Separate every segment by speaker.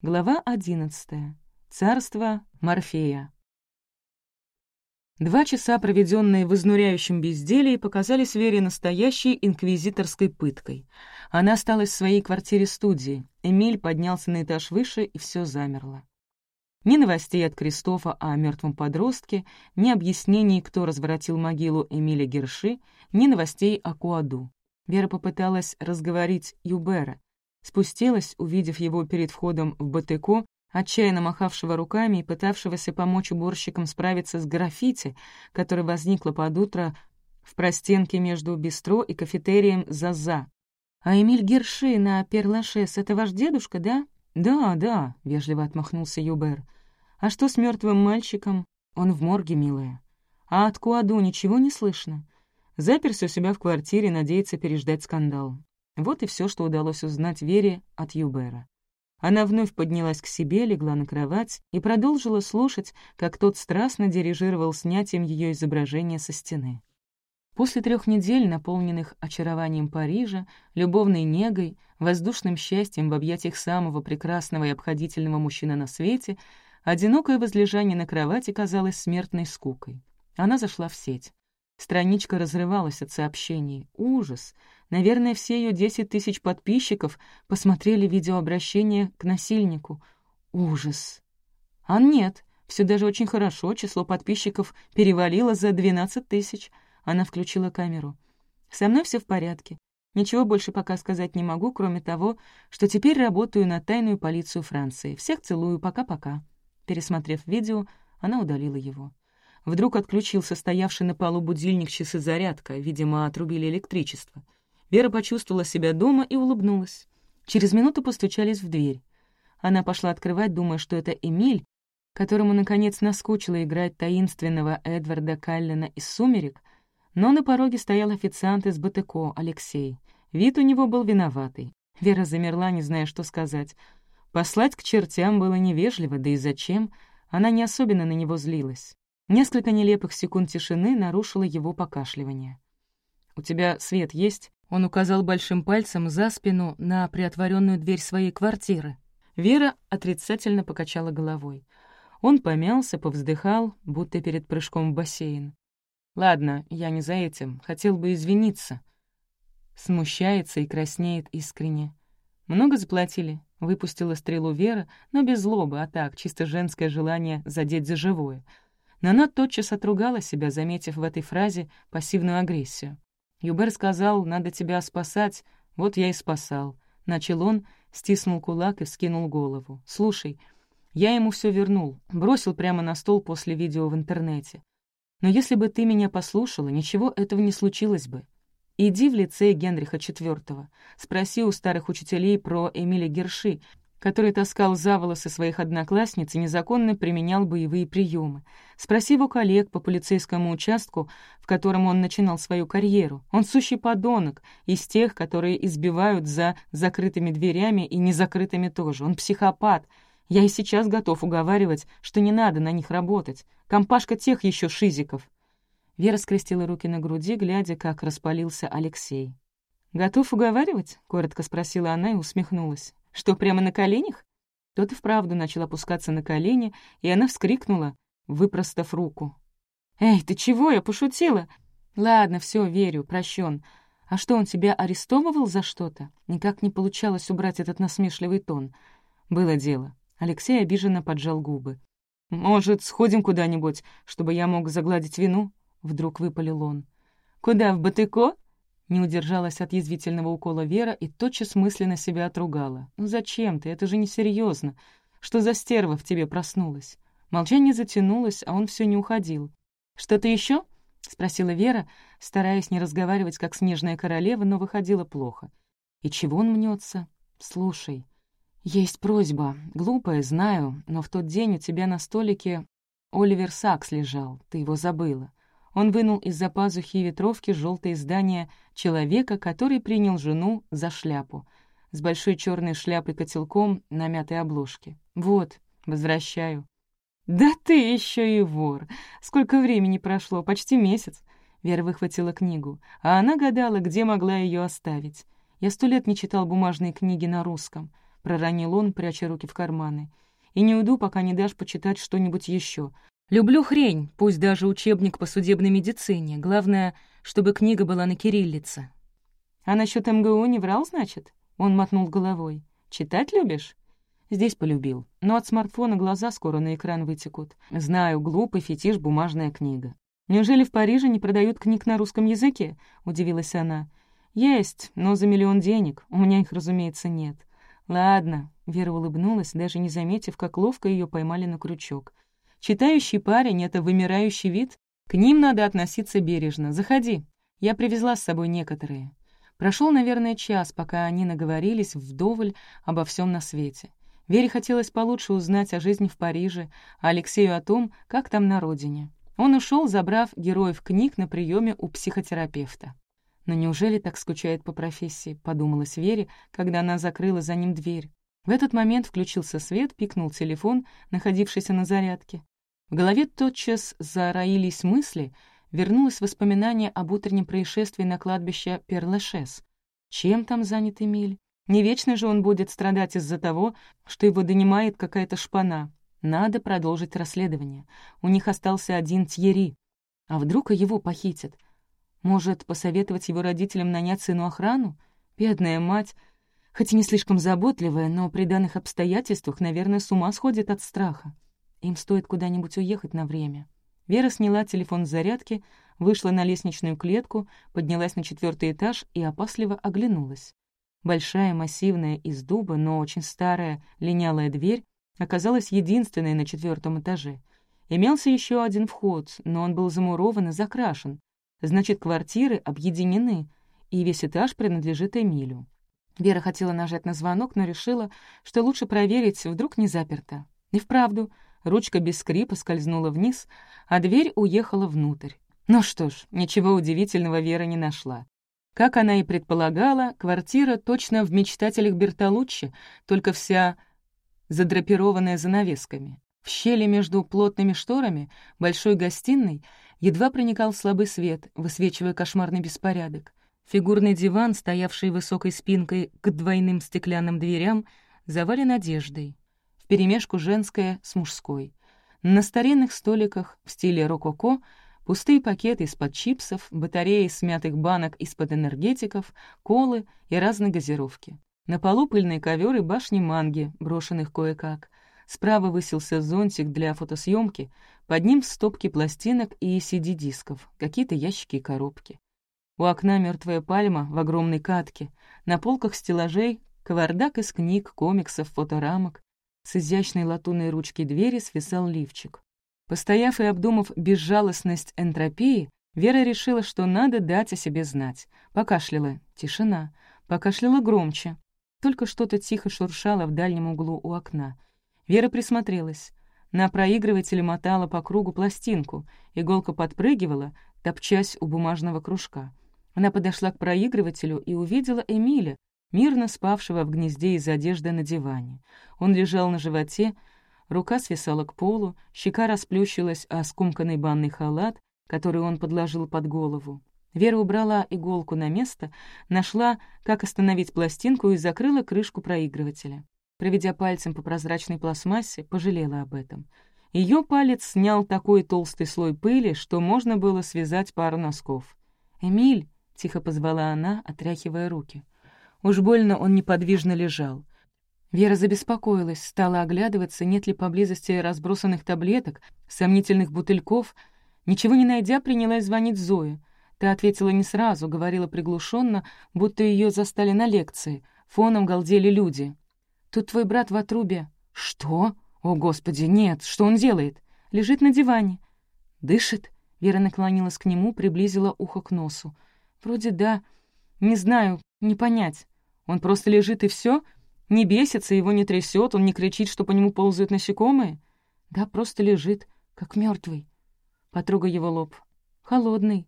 Speaker 1: Глава одиннадцатая. Царство Морфея. Два часа, проведенные в изнуряющем безделии, показались Вере настоящей инквизиторской пыткой. Она осталась в своей квартире-студии. Эмиль поднялся на этаж выше, и все замерло. Ни новостей от Кристофа о мертвом подростке, ни объяснений, кто разворотил могилу Эмиля Герши, ни новостей о Куаду. Вера попыталась разговорить Юбера. Спустилась, увидев его перед входом в БТК, отчаянно махавшего руками и пытавшегося помочь уборщикам справиться с граффити, которое возникло под утро в простенке между бистро и кафетерием «Заза». «А Эмиль Герши на Перлашес — это ваш дедушка, да?» «Да, да», — вежливо отмахнулся Юбер. «А что с мертвым мальчиком? Он в морге, милая. А от Куаду ничего не слышно?» Заперся у себя в квартире, надеется переждать скандал. Вот и все, что удалось узнать Вере от Юбера. Она вновь поднялась к себе, легла на кровать и продолжила слушать, как тот страстно дирижировал снятием ее изображения со стены. После трех недель, наполненных очарованием Парижа, любовной негой, воздушным счастьем в объятиях самого прекрасного и обходительного мужчины на свете, одинокое возлежание на кровати казалось смертной скукой. Она зашла в сеть. Страничка разрывалась от сообщений. Ужас! Наверное, все ее десять тысяч подписчиков посмотрели видеообращение к насильнику. Ужас! А нет, все даже очень хорошо, число подписчиков перевалило за двенадцать тысяч. Она включила камеру. «Со мной все в порядке. Ничего больше пока сказать не могу, кроме того, что теперь работаю на тайную полицию Франции. Всех целую, пока-пока». Пересмотрев видео, она удалила его. Вдруг отключился стоявший на полу будильник часы зарядка, видимо, отрубили электричество. Вера почувствовала себя дома и улыбнулась. Через минуту постучались в дверь. Она пошла открывать, думая, что это Эмиль, которому, наконец, наскучило играть таинственного Эдварда Каллина из «Сумерек», но на пороге стоял официант из БТК, Алексей. Вид у него был виноватый. Вера замерла, не зная, что сказать. Послать к чертям было невежливо, да и зачем? Она не особенно на него злилась. Несколько нелепых секунд тишины нарушило его покашливание. «У тебя свет есть?» Он указал большим пальцем за спину на приотворенную дверь своей квартиры. Вера отрицательно покачала головой. Он помялся, повздыхал, будто перед прыжком в бассейн. «Ладно, я не за этим. Хотел бы извиниться». Смущается и краснеет искренне. «Много заплатили?» — выпустила стрелу Вера, но без злобы, а так, чисто женское желание задеть за живое — но она тотчас отругала себя, заметив в этой фразе пассивную агрессию. «Юбер сказал, надо тебя спасать, вот я и спасал». Начал он, стиснул кулак и вскинул голову. «Слушай, я ему все вернул, бросил прямо на стол после видео в интернете. Но если бы ты меня послушала, ничего этого не случилось бы. Иди в лицей Генриха IV, спроси у старых учителей про Эмиля Герши, который таскал за волосы своих одноклассниц и незаконно применял боевые приемы. Спроси его коллег по полицейскому участку, в котором он начинал свою карьеру. Он сущий подонок, из тех, которые избивают за закрытыми дверями и незакрытыми тоже. Он психопат. Я и сейчас готов уговаривать, что не надо на них работать. Компашка тех еще шизиков. Вера скрестила руки на груди, глядя, как распалился Алексей. «Готов уговаривать?» — коротко спросила она и усмехнулась. Что, прямо на коленях? Тот и вправду начал опускаться на колени, и она вскрикнула, выпростав руку. «Эй, ты чего? Я пошутила!» «Ладно, все, верю, прощен. А что, он тебя арестовывал за что-то?» Никак не получалось убрать этот насмешливый тон. Было дело. Алексей обиженно поджал губы. «Может, сходим куда-нибудь, чтобы я мог загладить вину?» Вдруг выпалил он. «Куда, в Батыко?» Не удержалась от язвительного укола Вера и тотчас мысленно себя отругала. «Ну зачем ты? Это же несерьезно. Что за стерва в тебе проснулась?» Молчание затянулось, а он все не уходил. «Что-то еще? спросила Вера, стараясь не разговаривать как снежная королева, но выходило плохо. «И чего он мнется? Слушай, есть просьба. Глупая, знаю, но в тот день у тебя на столике Оливер Сакс лежал, ты его забыла. Он вынул из-за пазухи ветровки желтое издание человека, который принял жену за шляпу, с большой черной шляпой-котелком на мятой обложке. «Вот, возвращаю». «Да ты еще и вор! Сколько времени прошло? Почти месяц!» Вера выхватила книгу, а она гадала, где могла ее оставить. «Я сто лет не читал бумажные книги на русском», — проронил он, пряча руки в карманы. «И не уйду, пока не дашь почитать что-нибудь еще. Люблю хрень, пусть даже учебник по судебной медицине. Главное, чтобы книга была на кириллице». «А насчет МГУ не врал, значит?» Он мотнул головой. «Читать любишь?» Здесь полюбил. Но от смартфона глаза скоро на экран вытекут. Знаю, глупый фетиш бумажная книга. «Неужели в Париже не продают книг на русском языке?» — удивилась она. «Есть, но за миллион денег. У меня их, разумеется, нет». «Ладно», — Вера улыбнулась, даже не заметив, как ловко ее поймали на крючок. «Читающий парень — это вымирающий вид. К ним надо относиться бережно. Заходи. Я привезла с собой некоторые». Прошел, наверное, час, пока они наговорились вдоволь обо всем на свете. Вере хотелось получше узнать о жизни в Париже, а Алексею о том, как там на родине. Он ушел, забрав героев книг на приеме у психотерапевта. «Но неужели так скучает по профессии?» — подумалась Вере, когда она закрыла за ним дверь. В этот момент включился свет, пикнул телефон, находившийся на зарядке. В голове тотчас зароились мысли, вернулось воспоминание об утреннем происшествии на кладбище Перлешес. Чем там занят Эмиль? Не вечно же он будет страдать из-за того, что его донимает какая-то шпана. Надо продолжить расследование. У них остался один Тьери. А вдруг его похитят? Может, посоветовать его родителям нанять сыну охрану? Бедная мать, хоть и не слишком заботливая, но при данных обстоятельствах, наверное, с ума сходит от страха. Им стоит куда-нибудь уехать на время. Вера сняла телефон с зарядки, вышла на лестничную клетку, поднялась на четвертый этаж и опасливо оглянулась. Большая, массивная, из дуба, но очень старая, линялая дверь оказалась единственной на четвертом этаже. Имелся еще один вход, но он был замурован и закрашен. Значит, квартиры объединены, и весь этаж принадлежит Эмилю. Вера хотела нажать на звонок, но решила, что лучше проверить, вдруг не заперто. И вправду, ручка без скрипа скользнула вниз, а дверь уехала внутрь. Ну что ж, ничего удивительного Вера не нашла. Как она и предполагала, квартира точно в мечтателях Бертолуччи, только вся задрапированная занавесками. В щели между плотными шторами большой гостиной едва проникал слабый свет, высвечивая кошмарный беспорядок. Фигурный диван, стоявший высокой спинкой к двойным стеклянным дверям, завален одеждой. Вперемешку женская с мужской. На старинных столиках в стиле рококо пустые пакеты из-под чипсов, батареи смятых банок из-под энергетиков, колы и разные газировки. На полу пыльный ковер и башни манги, брошенных кое-как. Справа высился зонтик для фотосъемки, под ним стопки пластинок и CD-дисков, какие-то ящики и коробки. У окна мертвая пальма в огромной катке, на полках стеллажей кавардак из книг, комиксов, фоторамок. С изящной латунной ручки двери свисал лифчик. Постояв и обдумав безжалостность энтропии, Вера решила, что надо дать о себе знать. Покашляла. Тишина. Покашляла громче. Только что-то тихо шуршало в дальнем углу у окна. Вера присмотрелась. На проигрывателе мотала по кругу пластинку, иголка подпрыгивала, топчась у бумажного кружка. Она подошла к проигрывателю и увидела Эмиля, мирно спавшего в гнезде из одежды на диване. Он лежал на животе, рука свисала к полу, щека расплющилась о скумканный банный халат, который он подложил под голову. Вера убрала иголку на место, нашла, как остановить пластинку и закрыла крышку проигрывателя. Проведя пальцем по прозрачной пластмассе, пожалела об этом. Ее палец снял такой толстый слой пыли, что можно было связать пару носков. «Эмиль!» — тихо позвала она, отряхивая руки. Уж больно он неподвижно лежал. Вера забеспокоилась, стала оглядываться, нет ли поблизости разбросанных таблеток, сомнительных бутыльков. Ничего не найдя, принялась звонить Зое. Та ответила не сразу, говорила приглушенно, будто ее застали на лекции. Фоном галдели люди. «Тут твой брат в отрубе». «Что? О, Господи, нет! Что он делает?» «Лежит на диване». «Дышит?» Вера наклонилась к нему, приблизила ухо к носу. «Вроде да. Не знаю, не понять. Он просто лежит и все? Не бесится, его не трясет, он не кричит, что по нему ползают насекомые?» «Да, просто лежит, как мертвый. Потрогай его лоб. Холодный.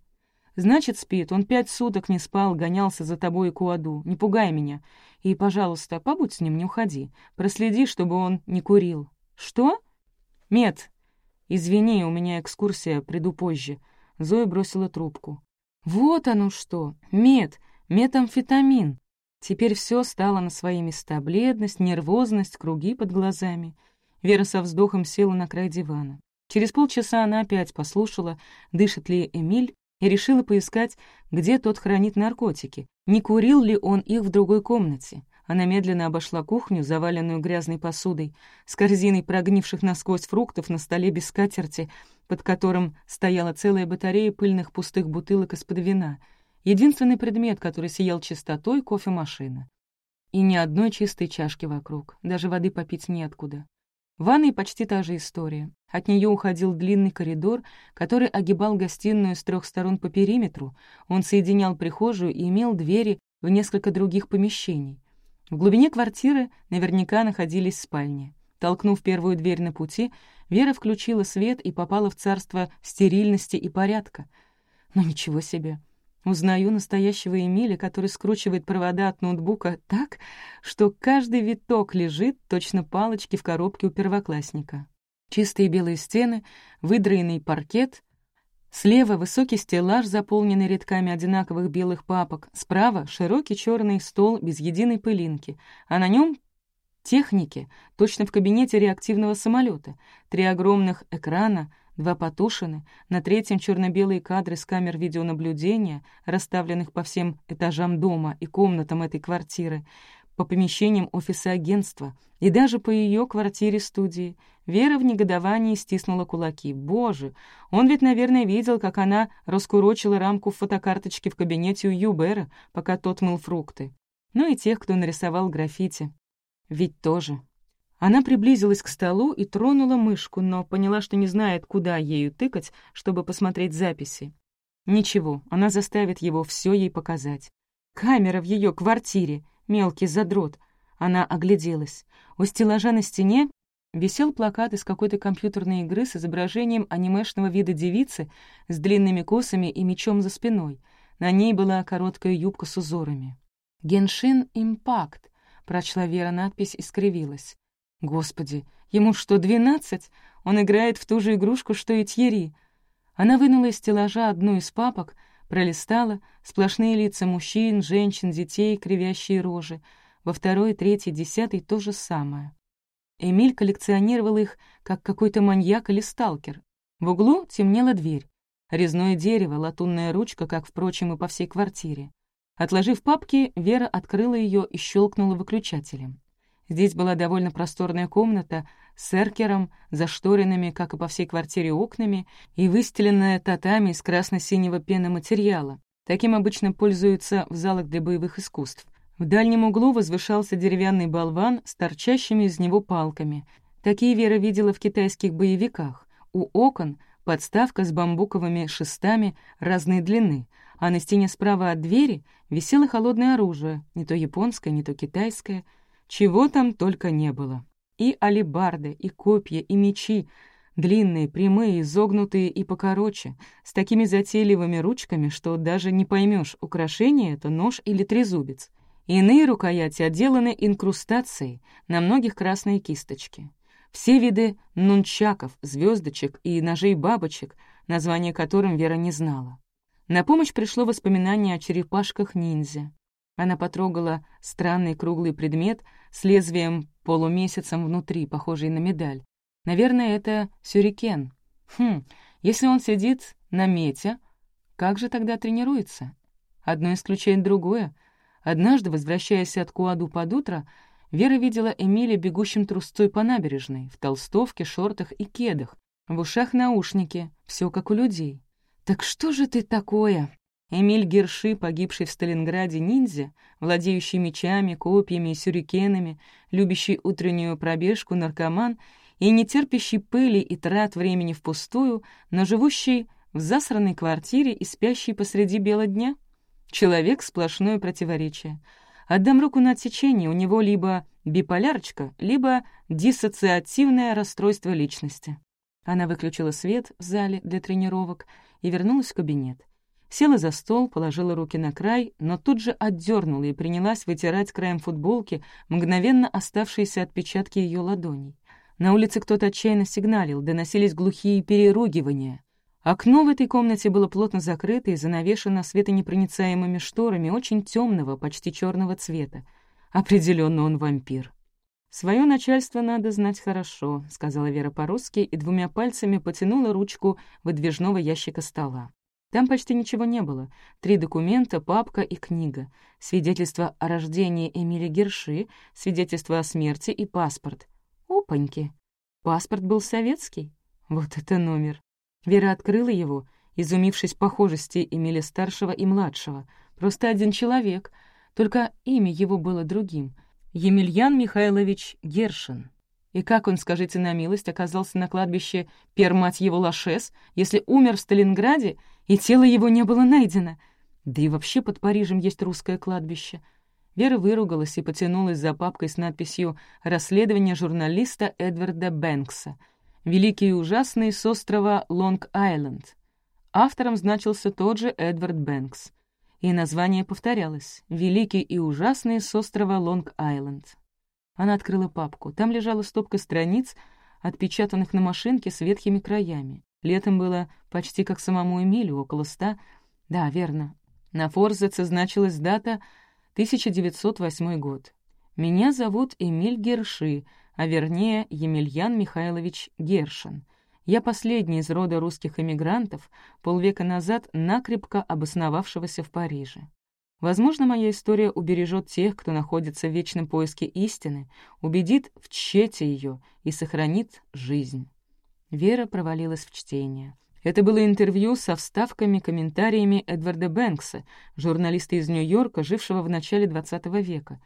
Speaker 1: Значит, спит. Он пять суток не спал, гонялся за тобой и Куаду. Не пугай меня. И, пожалуйста, побудь с ним, не уходи. Проследи, чтобы он не курил. Что? Мед. Извини, у меня экскурсия, приду позже. Зоя бросила трубку. Вот оно что! Мед! Метамфетамин! Теперь все стало на свои места. Бледность, нервозность, круги под глазами. Вера со вздохом села на край дивана. Через полчаса она опять послушала, дышит ли Эмиль, и решила поискать, где тот хранит наркотики, не курил ли он их в другой комнате. Она медленно обошла кухню, заваленную грязной посудой, с корзиной прогнивших насквозь фруктов на столе без скатерти, под которым стояла целая батарея пыльных пустых бутылок из-под вина. Единственный предмет, который сиял чистотой — кофемашина. И ни одной чистой чашки вокруг, даже воды попить неоткуда. В ванной почти та же история. От нее уходил длинный коридор, который огибал гостиную с трех сторон по периметру. Он соединял прихожую и имел двери в несколько других помещений. В глубине квартиры наверняка находились спальни. Толкнув первую дверь на пути, Вера включила свет и попала в царство стерильности и порядка. Но ничего себе! Узнаю настоящего Эмиля, который скручивает провода от ноутбука так, что каждый виток лежит точно палочки в коробке у первоклассника. Чистые белые стены, выдраенный паркет. Слева высокий стеллаж, заполненный рядками одинаковых белых папок. Справа широкий черный стол без единой пылинки, а на нем техники, точно в кабинете реактивного самолета. Три огромных экрана, Два потушены, на третьем черно-белые кадры с камер видеонаблюдения, расставленных по всем этажам дома и комнатам этой квартиры, по помещениям офиса агентства и даже по ее квартире-студии. Вера в негодовании стиснула кулаки. Боже, он ведь, наверное, видел, как она раскурочила рамку фотокарточки в кабинете у Юбера, пока тот мыл фрукты. Ну и тех, кто нарисовал граффити. Ведь тоже. Она приблизилась к столу и тронула мышку, но поняла, что не знает, куда ею тыкать, чтобы посмотреть записи. Ничего, она заставит его все ей показать. Камера в ее квартире, мелкий задрот. Она огляделась. У стеллажа на стене висел плакат из какой-то компьютерной игры с изображением анимешного вида девицы с длинными косами и мечом за спиной. На ней была короткая юбка с узорами. «Геншин Импакт», — прочла Вера надпись и скривилась. Господи, ему что, двенадцать? Он играет в ту же игрушку, что и Тьерри. Она вынула из стеллажа одну из папок, пролистала сплошные лица мужчин, женщин, детей, кривящие рожи. Во второй, третьей, десятой то же самое. Эмиль коллекционировал их, как какой-то маньяк или сталкер. В углу темнела дверь. Резное дерево, латунная ручка, как, впрочем, и по всей квартире. Отложив папки, Вера открыла ее и щелкнула выключателем. Здесь была довольно просторная комната с эркером, зашторенными, как и по всей квартире, окнами и выстеленная татами из красно-синего пеноматериала. Таким обычно пользуются в залах для боевых искусств. В дальнем углу возвышался деревянный болван с торчащими из него палками. Такие Вера видела в китайских боевиках. У окон подставка с бамбуковыми шестами разной длины, а на стене справа от двери висело холодное оружие, не то японское, не то китайское — чего там только не было. И алебарды, и копья, и мечи, длинные, прямые, изогнутые и покороче, с такими затейливыми ручками, что даже не поймешь, украшение это нож или трезубец. Иные рукояти отделаны инкрустацией, на многих красные кисточки. Все виды нунчаков, звездочек и ножей-бабочек, название которым Вера не знала. На помощь пришло воспоминание о черепашках-ниндзя. Она потрогала странный круглый предмет с лезвием полумесяцем внутри, похожий на медаль. Наверное, это сюрикен. Хм, если он сидит на мете, как же тогда тренируется? Одно исключает другое. Однажды, возвращаясь от Куаду под утро, Вера видела Эмиля бегущим трусцой по набережной, в толстовке, шортах и кедах, в ушах наушники, все как у людей. «Так что же ты такое?» Эмиль Герши, погибший в Сталинграде ниндзя, владеющий мечами, копьями и сюрикенами, любящий утреннюю пробежку наркоман и не терпящий пыли и трат времени впустую, но живущий в засранной квартире и спящий посреди бела дня? Человек — сплошное противоречие. Отдам руку на отсечение, у него либо биполярочка, либо диссоциативное расстройство личности. Она выключила свет в зале для тренировок и вернулась в кабинет. Села за стол, положила руки на край, но тут же отдернула и принялась вытирать краем футболки мгновенно оставшиеся отпечатки ее ладоней. На улице кто-то отчаянно сигналил, доносились глухие переругивания. Окно в этой комнате было плотно закрыто и занавешено светонепроницаемыми шторами очень темного, почти черного цвета. Определенно он вампир. «Свое начальство надо знать хорошо», — сказала Вера по-русски и двумя пальцами потянула ручку выдвижного ящика стола. Там почти ничего не было. Три документа, папка и книга. Свидетельство о рождении Эмили Герши, свидетельство о смерти и паспорт. Опаньки! Паспорт был советский. Вот это номер. Вера открыла его, изумившись похожести Эмили старшего и младшего. Просто один человек, только имя его было другим. Емельян Михайлович Гершин. И как он, скажите на милость, оказался на кладбище Пермать его Лашес, если умер в Сталинграде, и тело его не было найдено? Да и вообще под Парижем есть русское кладбище. Вера выругалась и потянулась за папкой с надписью «Расследование журналиста Эдварда Бэнкса», «Великий и ужасный» с острова Лонг-Айленд. Автором значился тот же Эдвард Бэнкс. И название повторялось «Великий и ужасный» с острова Лонг-Айленд. Она открыла папку. Там лежала стопка страниц, отпечатанных на машинке с ветхими краями. Летом было почти как самому Эмилю, около ста. Да, верно. На форзаце значилась дата 1908 год. «Меня зовут Эмиль Герши», а вернее Емельян Михайлович Гершин. Я последний из рода русских эмигрантов, полвека назад накрепко обосновавшегося в Париже. Возможно, моя история убережет тех, кто находится в вечном поиске истины, убедит в тщете ее и сохранит жизнь. Вера провалилась в чтение. Это было интервью со вставками, комментариями Эдварда Бэнкса, журналиста из Нью-Йорка, жившего в начале XX века.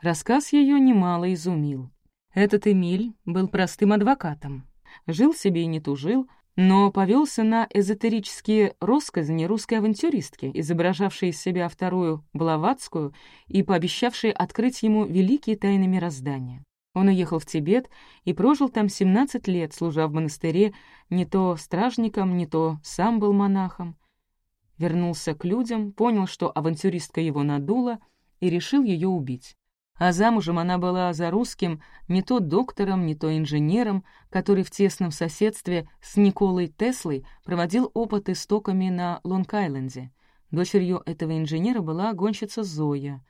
Speaker 1: Рассказ ее немало изумил. Этот Эмиль был простым адвокатом. Жил себе и не тужил, но повелся на эзотерические россказни русской авантюристки, изображавшей из себя вторую Блаватскую и пообещавшей открыть ему великие тайны мироздания. Он уехал в Тибет и прожил там 17 лет, служа в монастыре не то стражником, не то сам был монахом. Вернулся к людям, понял, что авантюристка его надула, и решил ее убить. А замужем она была за русским не то доктором, не то инженером, который в тесном соседстве с Николой Теслой проводил опыты с токами на Лонг-Айленде. Дочерью этого инженера была гонщица Зоя.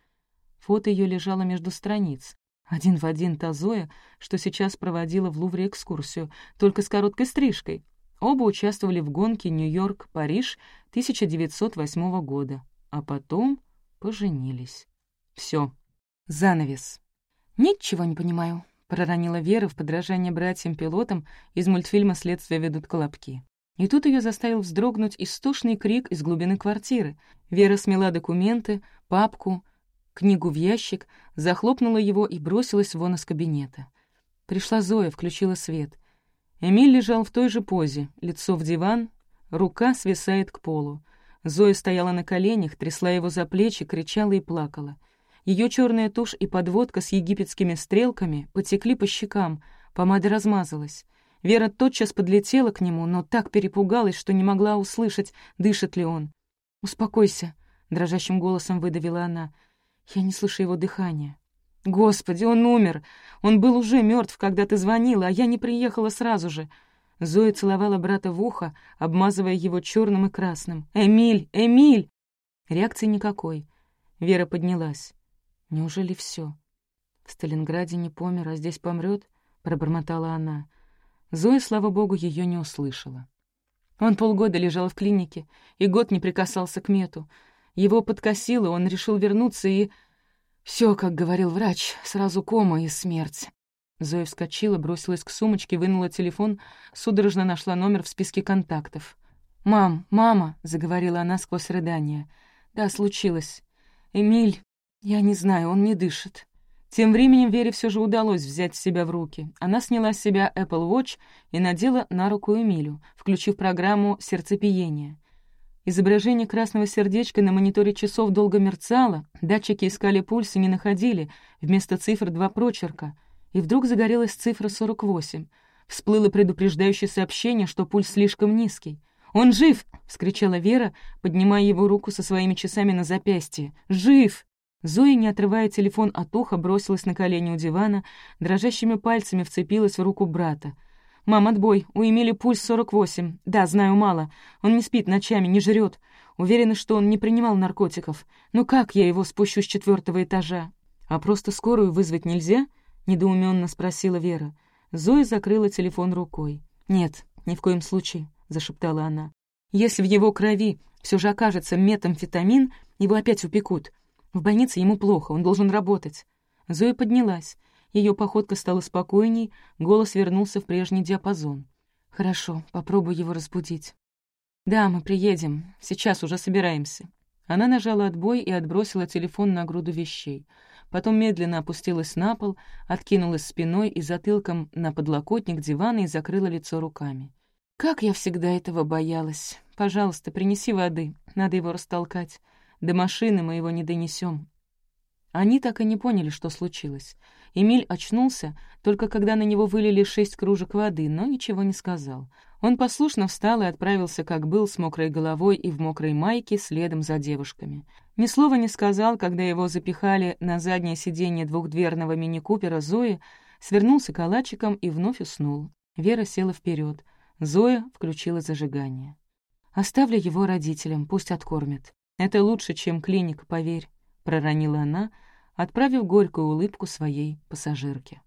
Speaker 1: Фото ее лежало между страниц. Один в один та Зоя, что сейчас проводила в Лувре экскурсию, только с короткой стрижкой. Оба участвовали в гонке Нью-Йорк-Париж 1908 года, а потом поженились. Все. Занавес. «Ничего не понимаю», — проронила Вера в подражание братьям-пилотам из мультфильма «Следствие ведут колобки». И тут ее заставил вздрогнуть истошный крик из глубины квартиры. Вера смела документы, папку, книгу в ящик, захлопнула его и бросилась вон из кабинета. Пришла Зоя, включила свет. Эмиль лежал в той же позе, лицо в диван, рука свисает к полу. Зоя стояла на коленях, трясла его за плечи, кричала и плакала — ее черная тушь и подводка с египетскими стрелками потекли по щекам, помада размазалась. Вера тотчас подлетела к нему, но так перепугалась, что не могла услышать, дышит ли он. «Успокойся», — дрожащим голосом выдавила она. «Я не слышу его дыхания». «Господи, он умер! Он был уже мертв, когда ты звонила, а я не приехала сразу же». Зоя целовала брата в ухо, обмазывая его черным и красным. «Эмиль! Эмиль!» Реакции никакой. Вера поднялась. Неужели все? В Сталинграде не помер, а здесь помрет? пробормотала она. Зоя, слава богу, ее не услышала. Он полгода лежал в клинике, и год не прикасался к мету. Его подкосило, он решил вернуться, и... все, как говорил врач, сразу кома и смерть. Зоя вскочила, бросилась к сумочке, вынула телефон, судорожно нашла номер в списке контактов. «Мам, мама!» — заговорила она сквозь рыдание. «Да, случилось. Эмиль, «Я не знаю, он не дышит». Тем временем Вере все же удалось взять себя в руки. Она сняла с себя Apple Watch и надела на руку Эмилю, включив программу сердцепиения. Изображение красного сердечка на мониторе часов долго мерцало, датчики искали пульс и не находили, вместо цифр два прочерка. И вдруг загорелась цифра 48. Всплыло предупреждающее сообщение, что пульс слишком низкий. «Он жив!» — вскричала Вера, поднимая его руку со своими часами на запястье. «Жив!» Зоя, не отрывая телефон от уха, бросилась на колени у дивана, дрожащими пальцами вцепилась в руку брата. «Мам, отбой. У Эмили пульс 48. Да, знаю, мало. Он не спит ночами, не жрет. Уверена, что он не принимал наркотиков. Ну как я его спущу с четвертого этажа?» «А просто скорую вызвать нельзя?» — недоуменно спросила Вера. Зоя закрыла телефон рукой. «Нет, ни в коем случае», — зашептала она. «Если в его крови все же окажется метамфетамин, его опять упекут. В больнице ему плохо, он должен работать». Зоя поднялась. Ее походка стала спокойней, голос вернулся в прежний диапазон. «Хорошо, попробую его разбудить». «Да, мы приедем. Сейчас уже собираемся». Она нажала отбой и отбросила телефон на груду вещей. Потом медленно опустилась на пол, откинулась спиной и затылком на подлокотник дивана и закрыла лицо руками. «Как я всегда этого боялась! Пожалуйста, принеси воды, надо его растолкать. До машины мы его не донесем. Они так и не поняли, что случилось. Эмиль очнулся, только когда на него вылили шесть кружек воды, но ничего не сказал. Он послушно встал и отправился, как был, с мокрой головой и в мокрой майке, следом за девушками. Ни слова не сказал, когда его запихали на заднее сиденье двухдверного мини-купера Зои, свернулся калачиком и вновь уснул. Вера села вперед. Зоя включила зажигание. «Оставлю его родителям, пусть откормят. Это лучше, чем клиника, поверь», — проронила она, отправив горькую улыбку своей пассажирке.